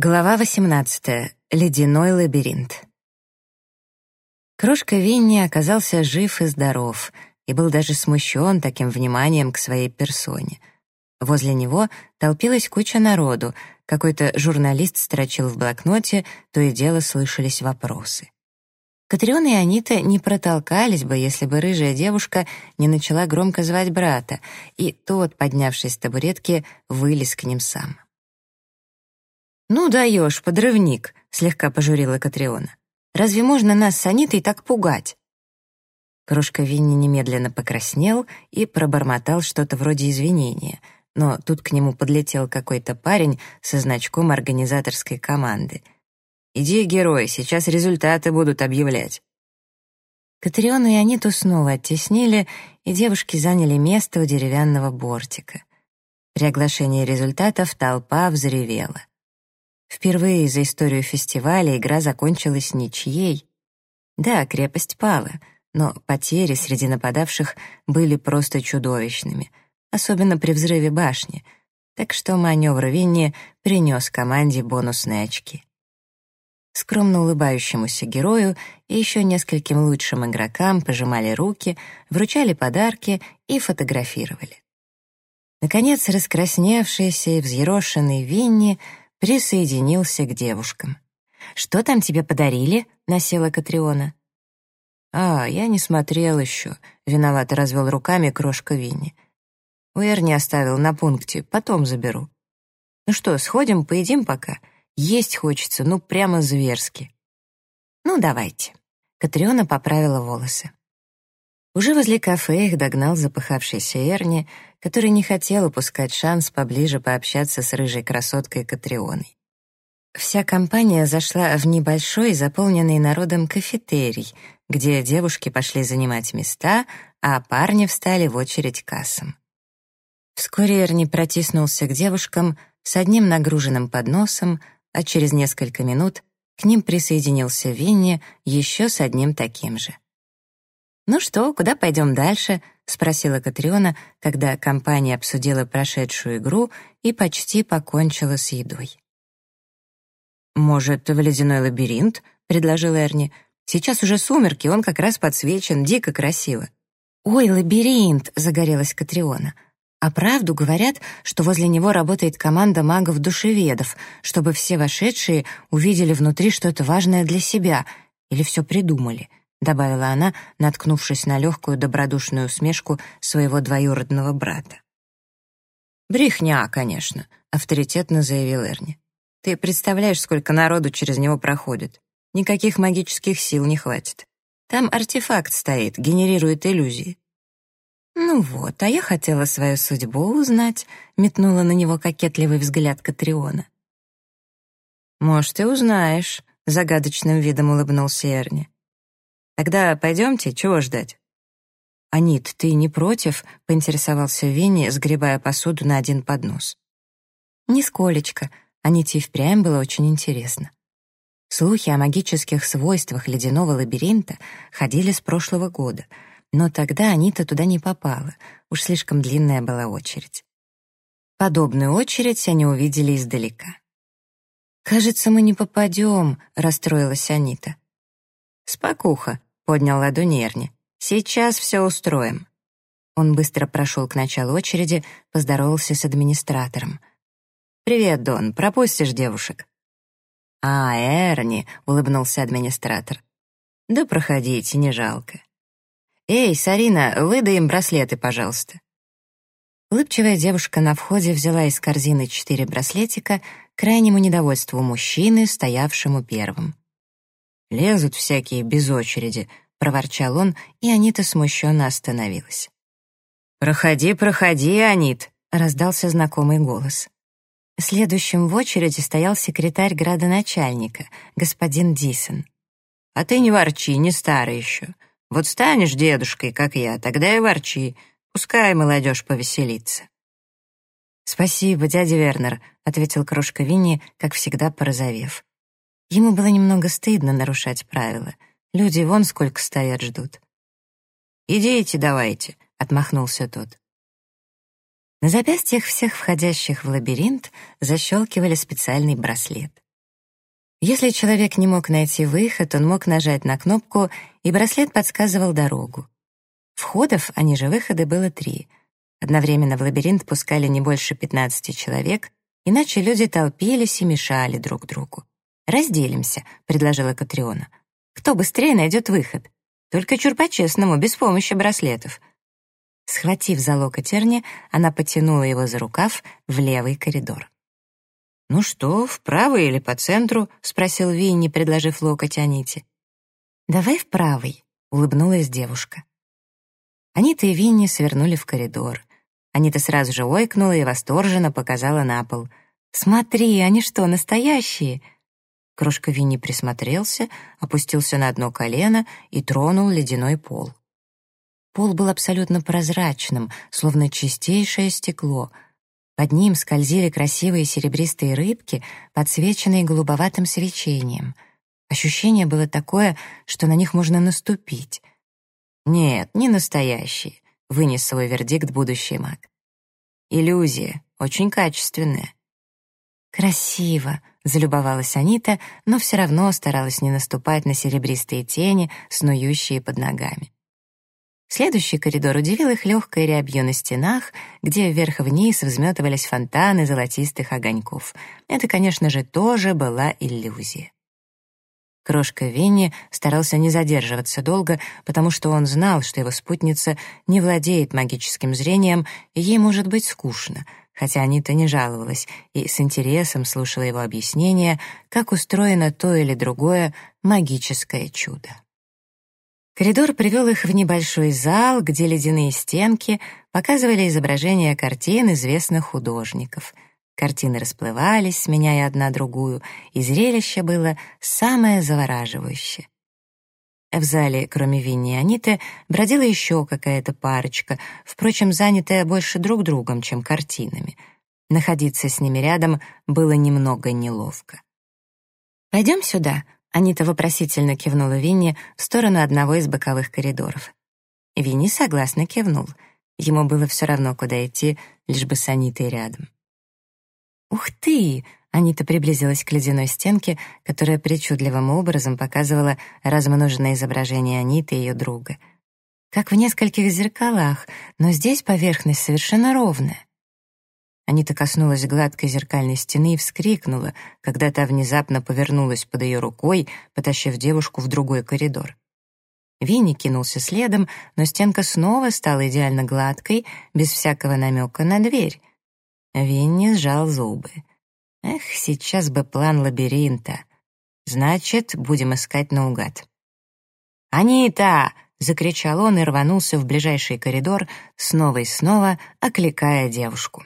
Глава 18. Ледяной лабиринт. Крошка Винни оказался жив и здоров, и был даже смущен таким вниманием к своей персоне. Возле него толпилась куча народу, какой-то журналист строчил в блокноте, то и дело слышались вопросы. Катрион и Анита не протолкались бы, если бы рыжая девушка не начала громко звать брата, и тот, поднявшись с табуретки, вылез к ним сам. «Ну даешь, подрывник», — слегка пожурила Катриона. «Разве можно нас с Анитой так пугать?» Крошка Винни немедленно покраснел и пробормотал что-то вроде извинения, но тут к нему подлетел какой-то парень со значком организаторской команды. «Иди, герой, сейчас результаты будут объявлять». Катриону и Аниту снова оттеснили, и девушки заняли место у деревянного бортика. При оглашении результатов толпа взревела. Впервые за историю фестиваля игра закончилась ничьей. Да, крепость пала, но потери среди нападавших были просто чудовищными, особенно при взрыве башни, так что маневр Винни принес команде бонусные очки. Скромно улыбающемуся герою и еще нескольким лучшим игрокам пожимали руки, вручали подарки и фотографировали. Наконец, раскрасневшийся и взъерошенный Винни присоединился к девушкам. «Что там тебе подарили?» — насела Катриона. «А, я не смотрел еще», — виновато развел руками крошка Винни. Уэр не оставил на пункте, потом заберу. «Ну что, сходим, поедим пока? Есть хочется, ну прямо зверски». «Ну, давайте». Катриона поправила волосы. Уже возле кафе их догнал запыхавшийся Эрни, который не хотел упускать шанс поближе пообщаться с рыжей красоткой Катрионой. Вся компания зашла в небольшой, заполненный народом кафетерий, где девушки пошли занимать места, а парни встали в очередь к кассам. Вскоре Эрни протиснулся к девушкам с одним нагруженным подносом, а через несколько минут к ним присоединился Винни еще с одним таким же. «Ну что, куда пойдем дальше?» — спросила Катриона, когда компания обсудила прошедшую игру и почти покончила с едой. «Может, в ледяной лабиринт?» — предложил Эрни. «Сейчас уже сумерки, он как раз подсвечен, дико красиво». «Ой, лабиринт!» — загорелась Катриона. «А правду говорят, что возле него работает команда магов-душеведов, чтобы все вошедшие увидели внутри что-то важное для себя или все придумали?» — добавила она, наткнувшись на легкую добродушную усмешку своего двоюродного брата. «Брехня, конечно», — авторитетно заявил Эрни. «Ты представляешь, сколько народу через него проходит? Никаких магических сил не хватит. Там артефакт стоит, генерирует иллюзии». «Ну вот, а я хотела свою судьбу узнать», — метнула на него кокетливый взгляд Катриона. «Может, и узнаешь», — загадочным видом улыбнулся Эрни. Тогда пойдемте, чего ждать?» «Анит, ты не против?» — поинтересовался Винни, сгребая посуду на один поднос. «Нисколечко. Аните и впрямь было очень интересно. Слухи о магических свойствах ледяного лабиринта ходили с прошлого года, но тогда Анита туда не попала, уж слишком длинная была очередь. Подобную очередь они увидели издалека. «Кажется, мы не попадем», — расстроилась Анита. «Спокуха», поднял ладони Эрни. «Сейчас все устроим». Он быстро прошел к началу очереди, поздоровался с администратором. «Привет, Дон, пропустишь девушек?» «А, Эрни», — улыбнулся администратор. «Да проходите, не жалко». «Эй, Сарина, выдай им браслеты, пожалуйста». Улыбчивая девушка на входе взяла из корзины четыре браслетика к крайнему недовольству мужчины, стоявшему первым. Лезут всякие без очереди», — проворчал он, и Анита смущенно остановилась. «Проходи, проходи, Анит», — раздался знакомый голос. Следующим в очереди стоял секретарь градоначальника, господин Дисон. «А ты не ворчи, не старый еще. Вот станешь дедушкой, как я, тогда и ворчи. Пускай молодежь повеселится». «Спасибо, дядя Вернер», — ответил крошка Винни, как всегда порозовев. Ему было немного стыдно нарушать правила. Люди вон сколько стоят, ждут. «Идите давайте», — отмахнулся тот. На запястьях всех входящих в лабиринт защелкивали специальный браслет. Если человек не мог найти выход, он мог нажать на кнопку, и браслет подсказывал дорогу. Входов, а ниже выходы, было три. Одновременно в лабиринт пускали не больше 15 человек, иначе люди толпились и мешали друг другу. «Разделимся», — предложила Катриона. «Кто быстрее найдет выход? Только чур по-честному, без помощи браслетов». Схватив за локоть Эрни, она потянула его за рукав в левый коридор. «Ну что, вправо или по центру?» — спросил Винни, предложив локоть Аните. «Давай в правый», — улыбнулась девушка. Анита и Винни свернули в коридор. Анита сразу же ойкнула и восторженно показала на пол. «Смотри, они что, настоящие?» Крошка Винни присмотрелся, опустился на одно колено и тронул ледяной пол. Пол был абсолютно прозрачным, словно чистейшее стекло — под ним скользили красивые серебристые рыбки, подсвеченные голубоватым свечением. Ощущение было такое, что на них можно наступить. «Нет, не настоящие», — вынес свой вердикт будущий маг. «Иллюзия, очень качественная». «Красиво», — залюбовалась Анита, но все равно старалась не наступать на серебристые тени, снующие под ногами. Следующий коридор удивил их легкой рябью на стенах, где вверх-вниз взметывались фонтаны золотистых огоньков. Это, конечно же, тоже была иллюзия. Крошка Винни старался не задерживаться долго, потому что он знал, что его спутница не владеет магическим зрением, и ей может быть скучно, хотя Анита не жаловалась и с интересом слушала его объяснения, как устроено то или другое магическое чудо. Коридор привел их в небольшой зал, где ледяные стенки показывали изображения картин известных художников. Картины расплывались, сменяя одна другую, и зрелище было самое завораживающее. В зале, кроме Винни и Аниты, бродила еще какая-то парочка, впрочем, занятая больше друг другом, чем картинами. Находиться с ними рядом было немного неловко. «Пойдем сюда», Анита вопросительно кивнула Винни в сторону одного из боковых коридоров. Винни согласно кивнул. Ему было все равно, куда идти, лишь бы с Анитой рядом. «Ух ты!» — Анита приблизилась к ледяной стенке, которая причудливым образом показывала размноженное изображение Аниты и ее друга. Как в нескольких зеркалах, но здесь поверхность совершенно ровная. Анита коснулась гладкой зеркальной стены и вскрикнула, когда та внезапно повернулась под ее рукой, потащив девушку в другой коридор. Винни кинулся следом, но стенка снова стала идеально гладкой, без всякого намека на дверь. Винни сжал зубы. Эх, сейчас бы план лабиринта. Значит, будем искать наугад. «Анита!» — закричал он и рванулся в ближайший коридор, снова и снова окликая девушку.